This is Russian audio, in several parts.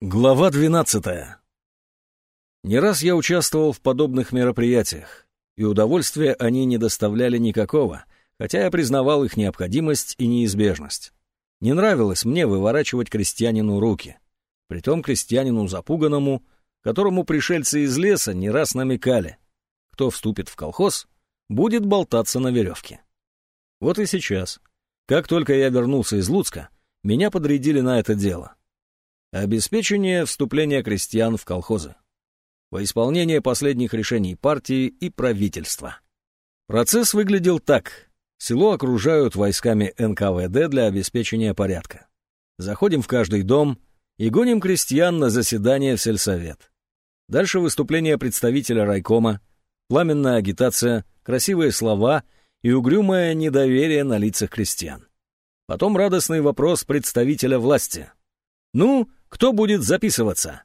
Глава 12. Не раз я участвовал в подобных мероприятиях, и удовольствия они не доставляли никакого, хотя я признавал их необходимость и неизбежность. Не нравилось мне выворачивать крестьянину руки, притом крестьянину запуганному, которому пришельцы из леса не раз намекали, кто вступит в колхоз, будет болтаться на веревке. Вот и сейчас, как только я вернулся из Луцка, меня подрядили на это дело. Обеспечение вступления крестьян в колхозы. Во исполнение последних решений партии и правительства. Процесс выглядел так. Село окружают войсками НКВД для обеспечения порядка. Заходим в каждый дом и гоним крестьян на заседание в сельсовет. Дальше выступление представителя райкома, пламенная агитация, красивые слова и угрюмое недоверие на лицах крестьян. Потом радостный вопрос представителя власти. «Ну, кто будет записываться?»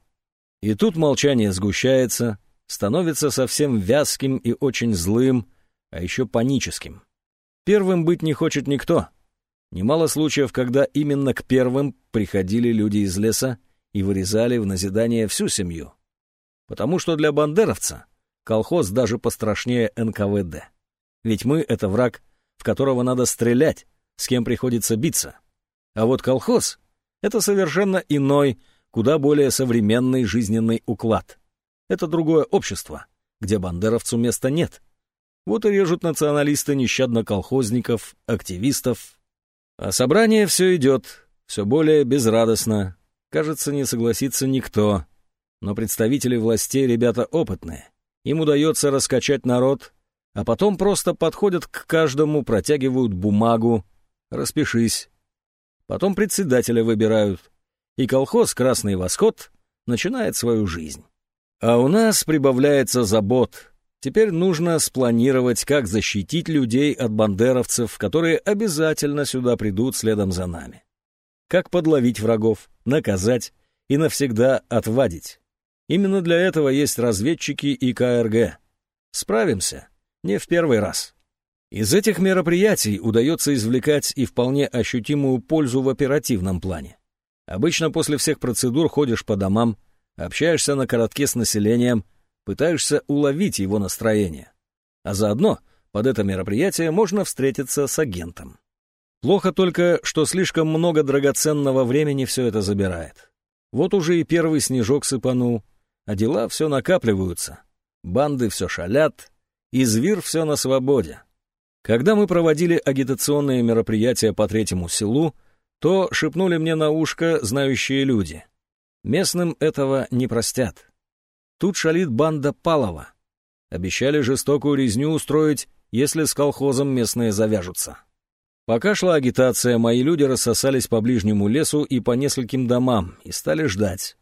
И тут молчание сгущается, становится совсем вязким и очень злым, а еще паническим. Первым быть не хочет никто. Немало случаев, когда именно к первым приходили люди из леса и вырезали в назидание всю семью. Потому что для бандеровца колхоз даже пострашнее НКВД. Ведь мы — это враг, в которого надо стрелять, с кем приходится биться. А вот колхоз — это совершенно иной, куда более современный жизненный уклад. Это другое общество, где бандеровцу места нет. Вот и режут националисты нещадно колхозников, активистов. А собрание все идет, все более безрадостно. Кажется, не согласится никто. Но представители властей ребята опытные. Им удается раскачать народ, а потом просто подходят к каждому, протягивают бумагу. Распишись. Потом председателя выбирают и колхоз «Красный восход» начинает свою жизнь. А у нас прибавляется забот. Теперь нужно спланировать, как защитить людей от бандеровцев, которые обязательно сюда придут следом за нами. Как подловить врагов, наказать и навсегда отвадить. Именно для этого есть разведчики и КРГ. Справимся. Не в первый раз. Из этих мероприятий удается извлекать и вполне ощутимую пользу в оперативном плане. Обычно после всех процедур ходишь по домам, общаешься на коротке с населением, пытаешься уловить его настроение. А заодно под это мероприятие можно встретиться с агентом. Плохо только, что слишком много драгоценного времени все это забирает. Вот уже и первый снежок сыпанул, а дела все накапливаются. Банды все шалят, и зверь все на свободе. Когда мы проводили агитационные мероприятия по третьему селу, то шепнули мне на ушко знающие люди. Местным этого не простят. Тут шалит банда Палова. Обещали жестокую резню устроить, если с колхозом местные завяжутся. Пока шла агитация, мои люди рассосались по ближнему лесу и по нескольким домам и стали ждать.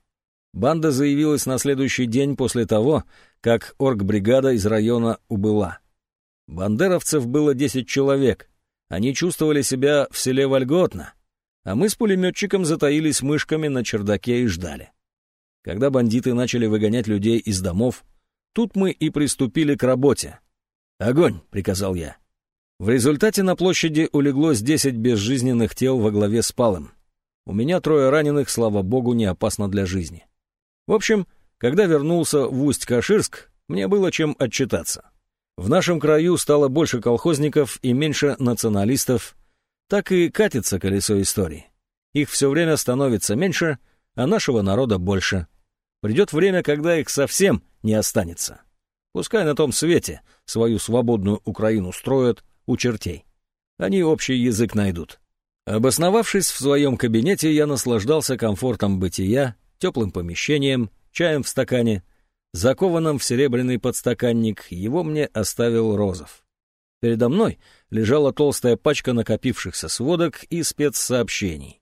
Банда заявилась на следующий день после того, как оргбригада из района убыла. Бандеровцев было 10 человек. Они чувствовали себя в селе вольготно, а мы с пулеметчиком затаились мышками на чердаке и ждали. Когда бандиты начали выгонять людей из домов, тут мы и приступили к работе. «Огонь!» — приказал я. В результате на площади улеглось десять безжизненных тел во главе с Палом. У меня трое раненых, слава богу, не опасно для жизни. В общем, когда вернулся в Усть-Каширск, мне было чем отчитаться. В нашем краю стало больше колхозников и меньше националистов, так и катится колесо истории. Их все время становится меньше, а нашего народа больше. Придет время, когда их совсем не останется. Пускай на том свете свою свободную Украину строят у чертей. Они общий язык найдут. Обосновавшись в своем кабинете, я наслаждался комфортом бытия, теплым помещением, чаем в стакане. Закованным в серебряный подстаканник его мне оставил Розов. Передо мной лежала толстая пачка накопившихся сводок и спецсообщений.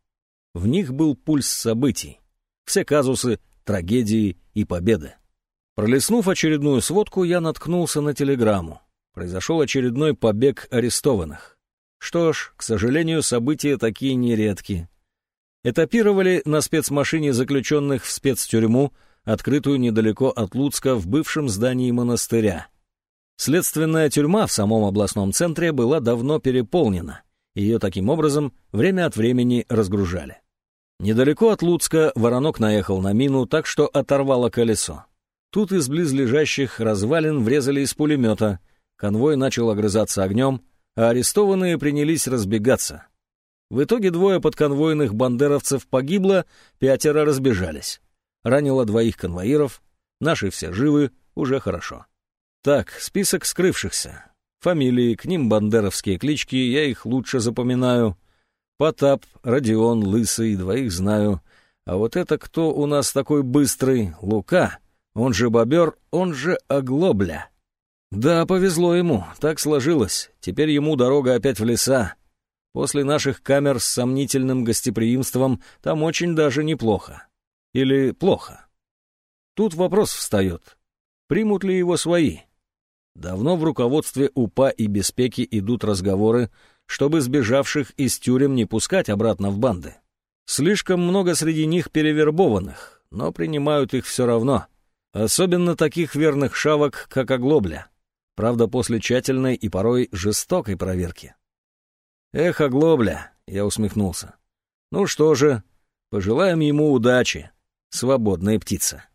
В них был пульс событий, все казусы, трагедии и победы. Пролистнув очередную сводку, я наткнулся на телеграмму. Произошел очередной побег арестованных. Что ж, к сожалению, события такие нередки. Этапировали на спецмашине заключенных в спецтюрьму, открытую недалеко от Луцка в бывшем здании монастыря — Следственная тюрьма в самом областном центре была давно переполнена. Ее таким образом время от времени разгружали. Недалеко от Луцка воронок наехал на мину, так что оторвало колесо. Тут из близлежащих развалин врезали из пулемета. Конвой начал огрызаться огнем, а арестованные принялись разбегаться. В итоге двое подконвойных бандеровцев погибло, пятеро разбежались. Ранило двоих конвоиров, наши все живы, уже хорошо. Так, список скрывшихся. Фамилии, к ним бандеровские клички, я их лучше запоминаю. Потап, Родион, Лысый, двоих знаю. А вот это кто у нас такой быстрый? Лука, он же бобер, он же оглобля. Да, повезло ему, так сложилось. Теперь ему дорога опять в леса. После наших камер с сомнительным гостеприимством там очень даже неплохо. Или плохо. Тут вопрос встает. Примут ли его свои? Давно в руководстве УПА и Беспеки идут разговоры, чтобы сбежавших из тюрем не пускать обратно в банды. Слишком много среди них перевербованных, но принимают их все равно. Особенно таких верных шавок, как Оглобля. Правда, после тщательной и порой жестокой проверки. «Эх, Оглобля!» — я усмехнулся. «Ну что же, пожелаем ему удачи, свободная птица».